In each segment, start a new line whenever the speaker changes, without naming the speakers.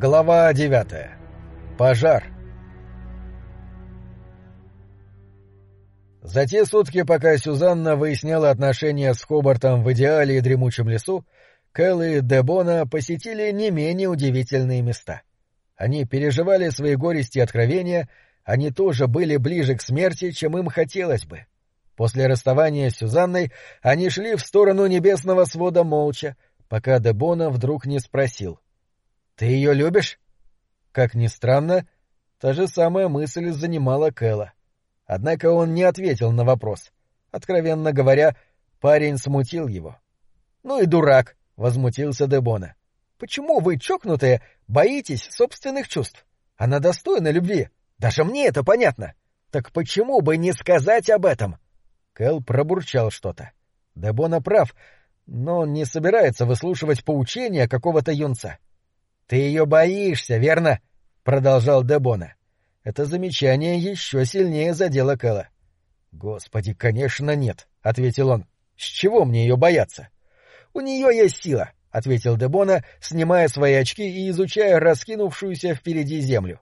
Глава девятая. Пожар. За те сутки, пока Сюзанна выясняла отношения с Хобартом в идеале и дремучем лесу, Кэл и Дебона посетили не менее удивительные места. Они переживали свои горести и откровения, они тоже были ближе к смерти, чем им хотелось бы. После расставания с Сюзанной они шли в сторону небесного свода молча, пока Дебона вдруг не спросил. — Ты ее любишь? Как ни странно, та же самая мысль занимала Кэла. Однако он не ответил на вопрос. Откровенно говоря, парень смутил его. — Ну и дурак! — возмутился Дебона. — Почему вы, чокнутые, боитесь собственных чувств? Она достойна любви. Даже мне это понятно. Так почему бы не сказать об этом? Кэл пробурчал что-то. Дебона прав, но он не собирается выслушивать поучения какого-то юнца. Ты ее боишься, верно? продолжал Дебона. Это замечание еще сильнее задело Кэла. Господи, конечно, нет, ответил он. С чего мне ее бояться? У нее есть сила, ответил Дебона, снимая свои очки и изучая раскинувшуюся впереди землю.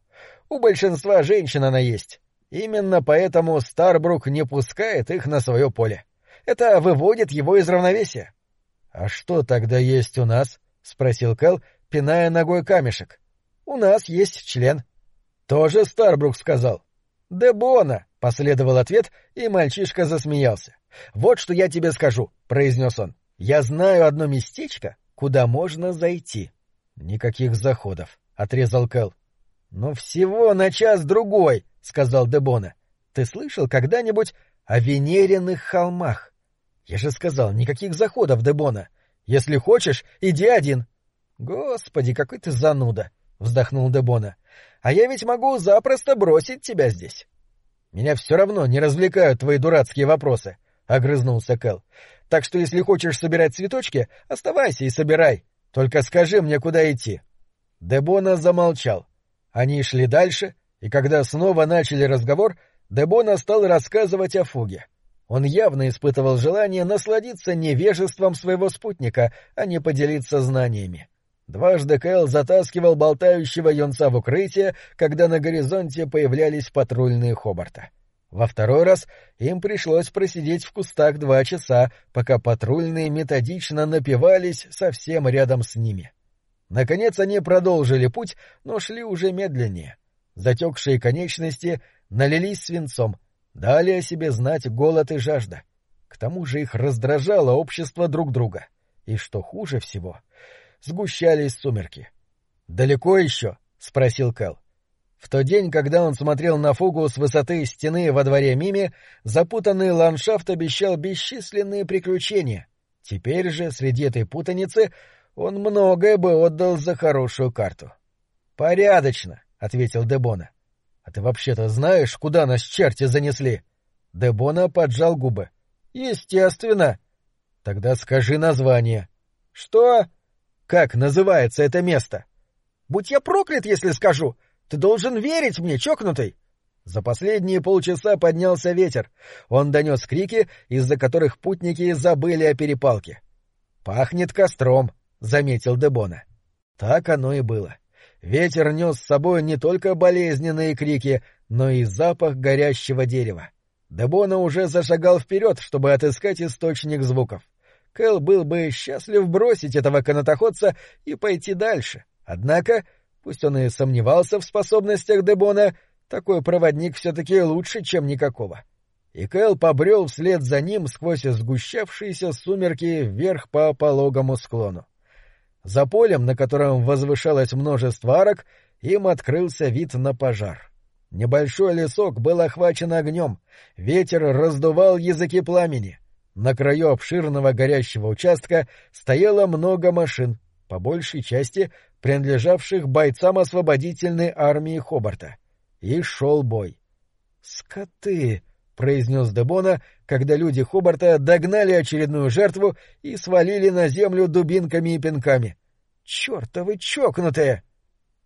У большинства женщин она есть. Именно поэтому Старбрук не пускает их на свое поле. Это выводит его из равновесия. — А что тогда есть у нас? — спросил Кэл, пиная ногой камешек. — У нас есть член. — Тоже Старбрук сказал. — Дебона, — последовал ответ, и мальчишка засмеялся. — Вот что я тебе скажу, — произнес он. — Я знаю одно местечко, куда можно зайти. — Никаких заходов, — отрезал Кэл. — Но всего на час-другой, — сказал Дебона. — Ты слышал когда-нибудь о Венериных холмах? Я же сказал, никаких заходов, Дебона. Если хочешь, иди один. Господи, какой ты зануда, вздохнул Дебона. А я ведь могу запросто бросить тебя здесь. Меня все равно не развлекают твои дурацкие вопросы, огрызнулся Кэл. Так что если хочешь собирать цветочки, оставайся и собирай. Только скажи мне, куда идти. Дебона замолчал. Они шли дальше, и когда снова начали разговор, Дебона стал рассказывать о фуге. Он явно испытывал желание насладиться невежеством своего спутника, а не поделиться знаниями. Дважды Кэл затаскивал болтающего юнца в укрытие, когда на горизонте появлялись патрульные Хобарта. Во второй раз им пришлось просидеть в кустах два часа, пока патрульные методично напивались совсем рядом с ними. Наконец они продолжили путь, но шли уже медленнее. Затекшие конечности налились свинцом, дали о себе знать голод и жажда. К тому же их раздражало общество друг друга. И что хуже всего, сгущались сумерки. «Далеко еще?» — спросил Кэл. В тот день, когда он смотрел на фугу с высоты стены во дворе Мими, запутанный ландшафт обещал бесчисленные приключения. Теперь же, среди этой путаницы, он многое бы отдал за хорошую карту. — Порядочно, — ответил Дебона. — А ты вообще-то знаешь, куда нас черти занесли? Дебона поджал губы. — Естественно. — Тогда скажи название. — Что? Как называется это место? — Будь я проклят, если скажу. Ты должен верить мне, чокнутый. За последние полчаса поднялся ветер. Он донес крики, из-за которых путники забыли о перепалке. — Пахнет костром, — заметил Дебона. Так оно и было. Ветер нес с собой не только болезненные крики, но и запах горящего дерева. Дебона уже зашагал вперед, чтобы отыскать источник звуков. Кэл был бы счастлив бросить этого канатоходца и пойти дальше. Однако, пусть он и сомневался в способностях Дебона, такой проводник все-таки лучше, чем никакого. И Кэл побрел вслед за ним сквозь сгущавшиеся сумерки вверх по пологому склону. За полем, на котором возвышалось множество арок, им открылся вид на пожар. Небольшой лесок был охвачен огнем, ветер раздувал языки пламени. На краю обширного горящего участка стояло много машин, по большей части принадлежавших бойцам освободительной армии Хобарта. И шел бой. «Скоты!» — произнес Дебона, когда люди Хобарта догнали очередную жертву и свалили на землю дубинками и пинками. «Чёртовы чокнутые!»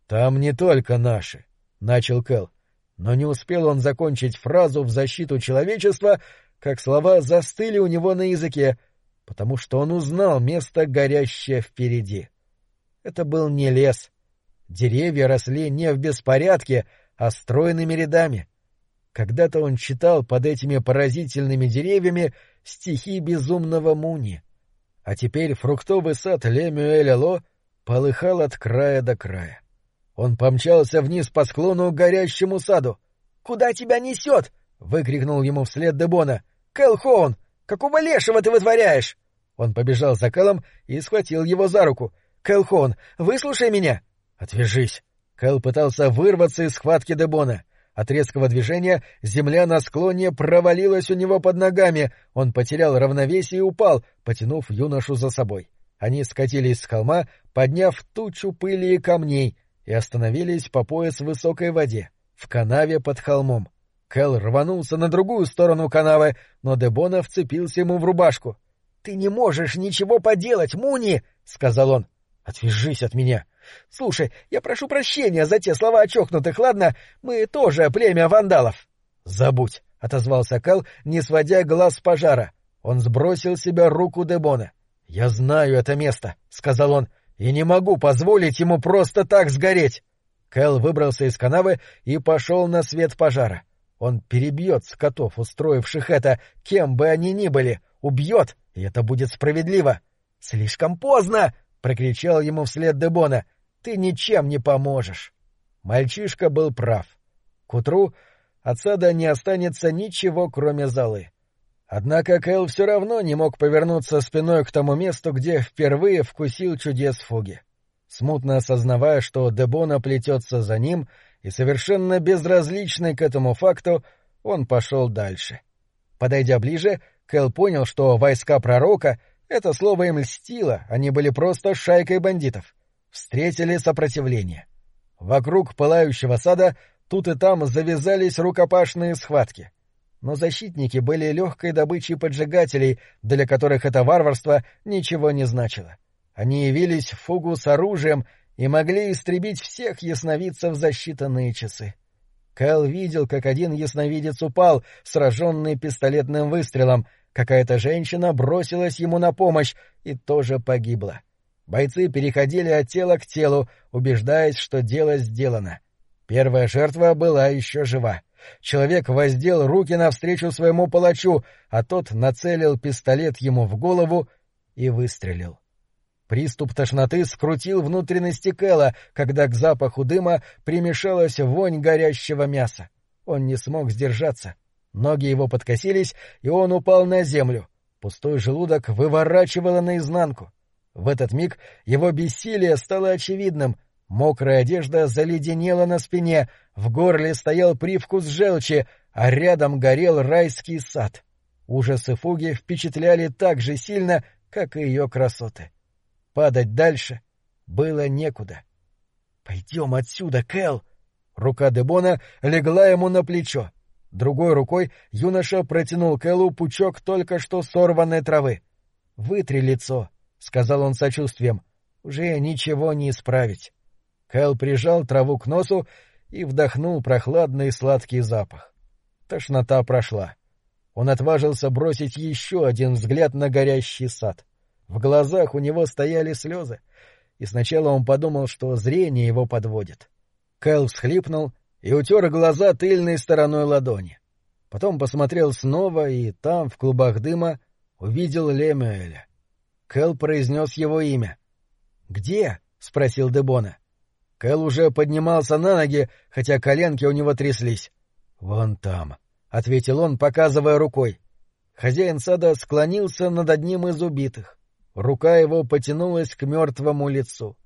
«Там не только наши», — начал Кэл. Но не успел он закончить фразу в защиту человечества, как слова застыли у него на языке, потому что он узнал место, горящее впереди. Это был не лес. Деревья росли не в беспорядке, а стройными рядами. Когда-то он читал под этими поразительными деревьями стихи безумного Муни. А теперь фруктовый сад Лемюэля Ло полыхал от края до края. Он помчался вниз по склону к горящему саду. — Куда тебя несет? — выкрикнул ему вслед Дебона. — Кэлхоун, какого лешего ты вытворяешь? Он побежал за Кэлом и схватил его за руку. — Кэлхон, выслушай меня! — Отвяжись! Кэл пытался вырваться из схватки Дебона. От резкого движения земля на склоне провалилась у него под ногами, он потерял равновесие и упал, потянув юношу за собой. Они скатились с холма, подняв тучу пыли и камней, и остановились по пояс в высокой воде, в канаве под холмом. Кэл рванулся на другую сторону канавы, но Дебона вцепился ему в рубашку. — Ты не можешь ничего поделать, Муни! — сказал он. — Отвяжись от меня! — Слушай, я прошу прощения за те слова очокнутых, ладно? Мы тоже племя вандалов. — Забудь! — отозвался Кэл, не сводя глаз с пожара. Он сбросил себя руку Дебона. — Я знаю это место, — сказал он, — и не могу позволить ему просто так сгореть. Кэл выбрался из канавы и пошел на свет пожара. Он перебьет скотов, устроивших это, кем бы они ни были, убьет, и это будет справедливо. — Слишком поздно! — прокричал ему вслед Дебона. — Ты ничем не поможешь. Мальчишка был прав. К утру от сада не останется ничего, кроме золы. Однако Кэл все равно не мог повернуться спиной к тому месту, где впервые вкусил чудес фуги. Смутно осознавая, что Дебона плетется за ним, — и совершенно безразличный к этому факту, он пошел дальше. Подойдя ближе, Кэл понял, что войска пророка — это слово им льстило, они были просто шайкой бандитов. Встретили сопротивление. Вокруг пылающего сада тут и там завязались рукопашные схватки. Но защитники были легкой добычей поджигателей, для которых это варварство ничего не значило. Они явились в фугу с оружием и могли истребить всех ясновидцев за считанные часы. Кэл видел, как один ясновидец упал, сраженный пистолетным выстрелом, какая-то женщина бросилась ему на помощь и тоже погибла. Бойцы переходили от тела к телу, убеждаясь, что дело сделано. Первая жертва была еще жива. Человек воздел руки навстречу своему палачу, а тот нацелил пистолет ему в голову и выстрелил. Приступ тошноты скрутил внутренности Кэла, когда к запаху дыма примешалась вонь горящего мяса. Он не смог сдержаться. Ноги его подкосились, и он упал на землю. Пустой желудок выворачивало наизнанку. В этот миг его бессилие стало очевидным. Мокрая одежда заледенела на спине, в горле стоял привкус желчи, а рядом горел райский сад. Ужасы фуги впечатляли так же сильно, как и ее красоты. Падать дальше было некуда. — Пойдем отсюда, Кэл! Рука Дебона легла ему на плечо. Другой рукой юноша протянул Кэлу пучок только что сорванной травы. — Вытри лицо, — сказал он сочувствием. — Уже ничего не исправить. Кэл прижал траву к носу и вдохнул прохладный сладкий запах. Тошнота прошла. Он отважился бросить еще один взгляд на горящий сад. В глазах у него стояли слезы, и сначала он подумал, что зрение его подводит. Кэл всхлипнул и утер глаза тыльной стороной ладони. Потом посмотрел снова и там, в клубах дыма, увидел Лемюэля. Кэл произнес его имя. «Где?» — спросил Дебона. Кэл уже поднимался на ноги, хотя коленки у него тряслись. «Вон там», — ответил он, показывая рукой. Хозяин сада склонился над одним из убитых. Рука его потянулась к мертвому лицу.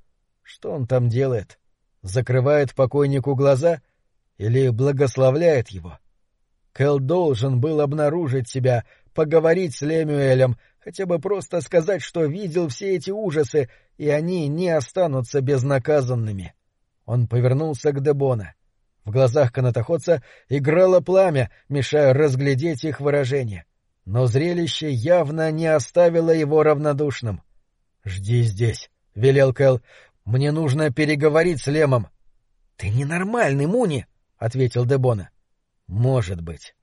Что он там делает? Закрывает покойнику глаза или благословляет его? Кэл должен был обнаружить себя, поговорить с Лемюэлем, хотя бы просто сказать, что видел все эти ужасы, и они не останутся безнаказанными. Он повернулся к Дебона. В глазах канатоходца играло пламя, мешая разглядеть их выражение. Но зрелище явно не оставило его равнодушным. — Жди здесь, — велел Кэл. — Мне нужно переговорить с Лемом. — Ты ненормальный, Муни, — ответил Дебона. — Может быть.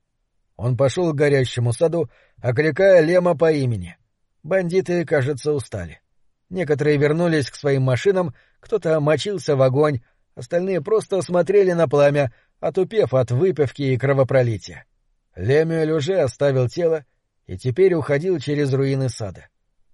Он пошел к горящему саду, окликая Лема по имени. Бандиты, кажется, устали. Некоторые вернулись к своим машинам, кто-то мочился в огонь, Остальные просто смотрели на пламя, отупев от выпивки и кровопролития. Лемюэль уже оставил тело и теперь уходил через руины сада.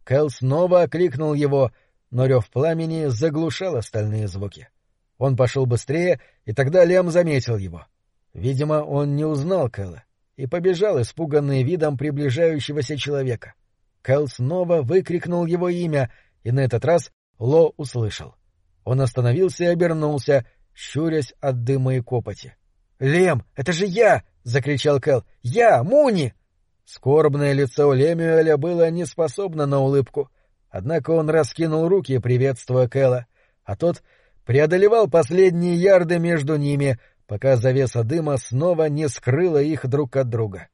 Кэл снова окликнул его, но рев пламени заглушал остальные звуки. Он пошел быстрее, и тогда Лем заметил его. Видимо, он не узнал Кэла и побежал, испуганный видом приближающегося человека. Кэл снова выкрикнул его имя, и на этот раз Ло услышал. Он остановился и обернулся, щурясь от дыма и копоти. — Лем, это же я! — закричал Кэл. — Я, Муни! Скорбное лицо Лемюэля было неспособно на улыбку, однако он раскинул руки, приветствуя Кэла, а тот преодолевал последние ярды между ними, пока завеса дыма снова не скрыла их друг от друга.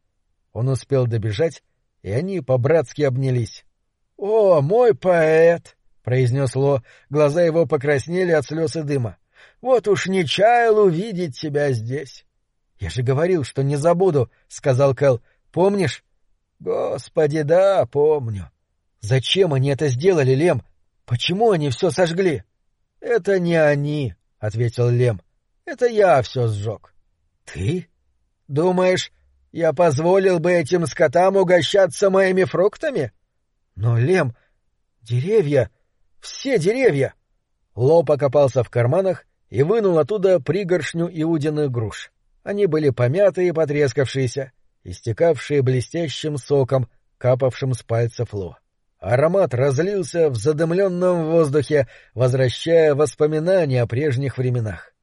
Он успел добежать, и они по-братски обнялись. — О, мой поэт! — произнес Ло, глаза его покраснели от слез и дыма. — Вот уж не чаял увидеть тебя здесь. — Я же говорил, что не забуду, — сказал Кэл. — Помнишь? — Господи, да, помню. — Зачем они это сделали, Лем? Почему они все сожгли? — Это не они, — ответил Лем. — это я все сжег. — Ты? — Думаешь, я позволил бы этим скотам угощаться моими фруктами? — Но, Лем, деревья, все деревья! Ло покопался в карманах и вынул оттуда пригоршню иудиных груш. Они были помятые и потрескавшиеся, истекавшие блестящим соком, капавшим с пальцев Ло. Аромат разлился в задымленном воздухе, возвращая воспоминания о прежних временах.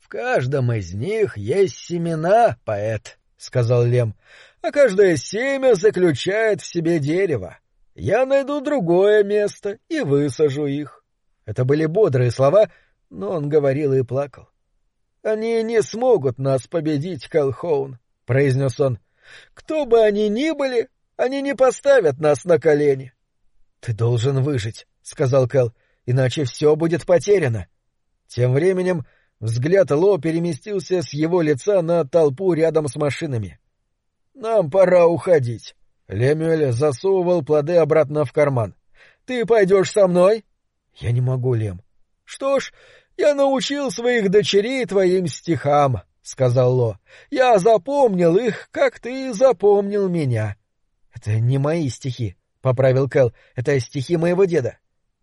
В каждом из них есть семена, поэт, — сказал Лем, — а каждое семя заключает в себе дерево. Я найду другое место и высажу их. Это были бодрые слова, но он говорил и плакал. — Они не смогут нас победить, Калхоун, — произнес он. — Кто бы они ни были, они не поставят нас на колени. — Ты должен выжить, — сказал Кэл, — иначе все будет потеряно. Тем временем Взгляд Ло переместился с его лица на толпу рядом с машинами. «Нам пора уходить». Лемюэль засовывал плоды обратно в карман. «Ты пойдешь со мной?» «Я не могу, Лем». «Что ж, я научил своих дочерей твоим стихам», — сказал Ло. «Я запомнил их, как ты запомнил меня». «Это не мои стихи», — поправил Кэл. «Это стихи моего деда».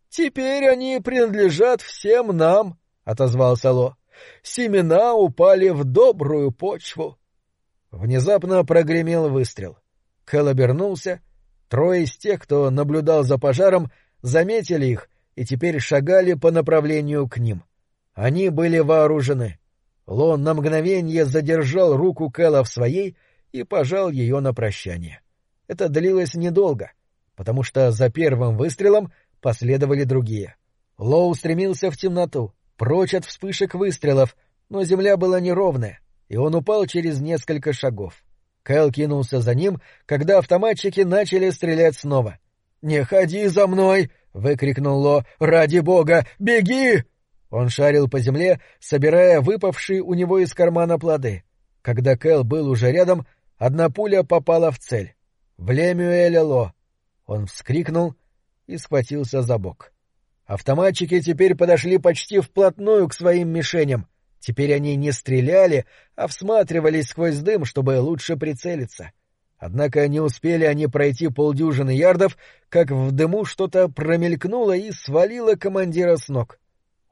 «Теперь они принадлежат всем нам», — отозвался Ло семена упали в добрую почву. Внезапно прогремел выстрел. Кэл обернулся. Трое из тех, кто наблюдал за пожаром, заметили их и теперь шагали по направлению к ним. Они были вооружены. Лон на мгновение задержал руку Кэла в своей и пожал ее на прощание. Это длилось недолго, потому что за первым выстрелом последовали другие. Лоу стремился в темноту прочь от вспышек выстрелов, но земля была неровная, и он упал через несколько шагов. Кэл кинулся за ним, когда автоматчики начали стрелять снова. «Не ходи за мной!» — выкрикнул Ло. «Ради бога! Беги!» Он шарил по земле, собирая выпавшие у него из кармана плоды. Когда Кэл был уже рядом, одна пуля попала в цель. В Лемюэля Ло. Он вскрикнул и схватился за бок. Автоматчики теперь подошли почти вплотную к своим мишеням. Теперь они не стреляли, а всматривались сквозь дым, чтобы лучше прицелиться. Однако не успели они пройти полдюжины ярдов, как в дыму что-то промелькнуло и свалило командира с ног.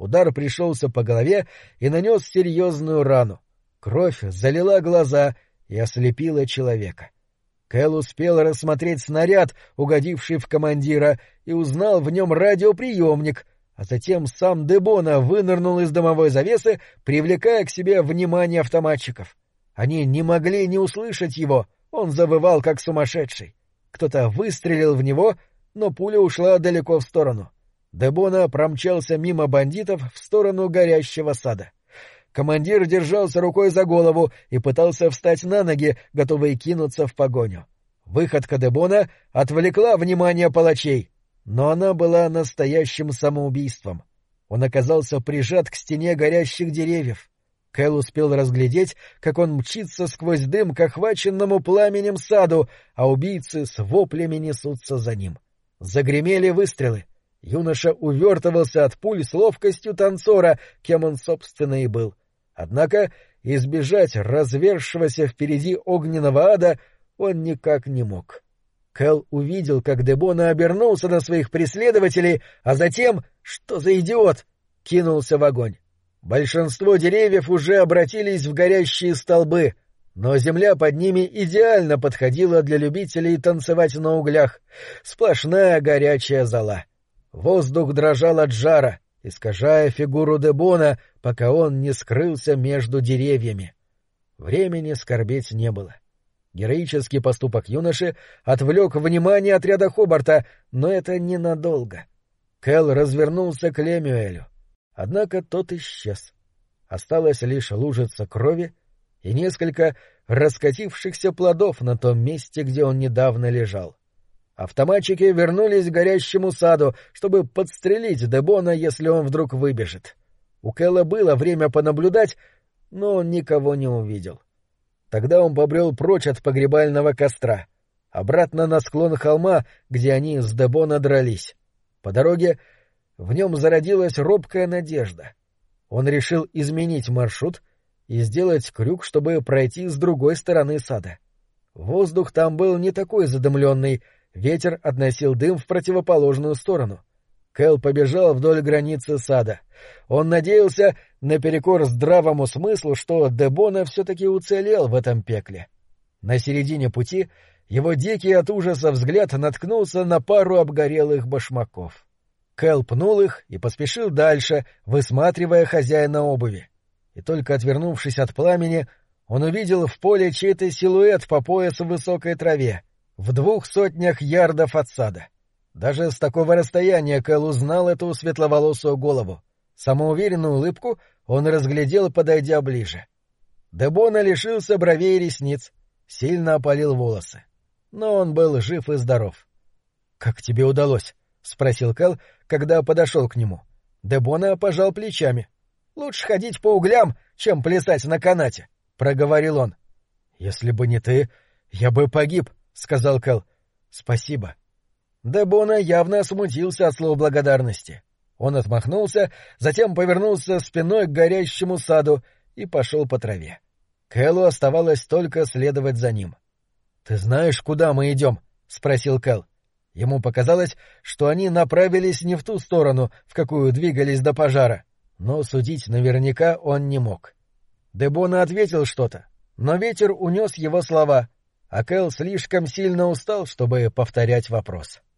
Удар пришелся по голове и нанес серьезную рану. Кровь залила глаза и ослепила человека. — Кэл успел рассмотреть снаряд, угодивший в командира, и узнал в нем радиоприемник, а затем сам Дебона вынырнул из домовой завесы, привлекая к себе внимание автоматчиков. Они не могли не услышать его, он завывал как сумасшедший. Кто-то выстрелил в него, но пуля ушла далеко в сторону. Дебона промчался мимо бандитов в сторону горящего сада. — Командир держался рукой за голову и пытался встать на ноги, готовый кинуться в погоню. Выходка Дебона отвлекла внимание палачей, но она была настоящим самоубийством. Он оказался прижат к стене горящих деревьев. Кэл успел разглядеть, как он мчится сквозь дым к охваченному пламенем саду, а убийцы с воплями несутся за ним. Загремели выстрелы. Юноша увертывался от пуль с ловкостью танцора, кем он, собственно, и был. Однако избежать развершегося впереди огненного ада он никак не мог. Кэл увидел, как Дебона обернулся на своих преследователей, а затем, что за идиот, кинулся в огонь. Большинство деревьев уже обратились в горящие столбы, но земля под ними идеально подходила для любителей танцевать на углях. Сплошная горячая зола. Воздух дрожал от жара, искажая фигуру Дебона, пока он не скрылся между деревьями. Времени скорбеть не было. Героический поступок юноши отвлек внимание отряда Хобарта, но это ненадолго. Кэл развернулся к Лемюэлю. Однако тот исчез. Осталась лишь лужица крови и несколько раскатившихся плодов на том месте, где он недавно лежал. Автоматчики вернулись к горящему саду, чтобы подстрелить Дебона, если он вдруг выбежит. У Кэлла было время понаблюдать, но он никого не увидел. — Тогда он побрел прочь от погребального костра, обратно на склон холма, где они с Дебона дрались. По дороге в нем зародилась робкая надежда. Он решил изменить маршрут и сделать крюк, чтобы пройти с другой стороны сада. Воздух там был не такой задымленный, ветер относил дым в противоположную сторону — Кэл побежал вдоль границы сада. Он надеялся, наперекор здравому смыслу, что Дебона все-таки уцелел в этом пекле. На середине пути его дикий от ужаса взгляд наткнулся на пару обгорелых башмаков. Кэл пнул их и поспешил дальше, высматривая хозяина обуви. И только отвернувшись от пламени, он увидел в поле чей-то силуэт по пояс в высокой траве, в двух сотнях ярдов от сада. Даже с такого расстояния Кэл узнал эту светловолосую голову. Самоуверенную улыбку он разглядел, подойдя ближе. Дебона лишился бровей и ресниц, сильно опалил волосы. Но он был жив и здоров. — Как тебе удалось? — спросил Кэл, когда подошел к нему. Дебона пожал плечами. — Лучше ходить по углям, чем плясать на канате, — проговорил он. — Если бы не ты, я бы погиб, — сказал Кэл. — Спасибо. Дебона явно смутился от слова благодарности. Он отмахнулся, затем повернулся спиной к горящему саду и пошел по траве. Кэллу оставалось только следовать за ним. — Ты знаешь, куда мы идем? — спросил Кэл. Ему показалось, что они направились не в ту сторону, в какую двигались до пожара, но судить наверняка он не мог. Дебона ответил что-то, но ветер унес его слова, а Кэл слишком сильно устал, чтобы повторять вопрос. —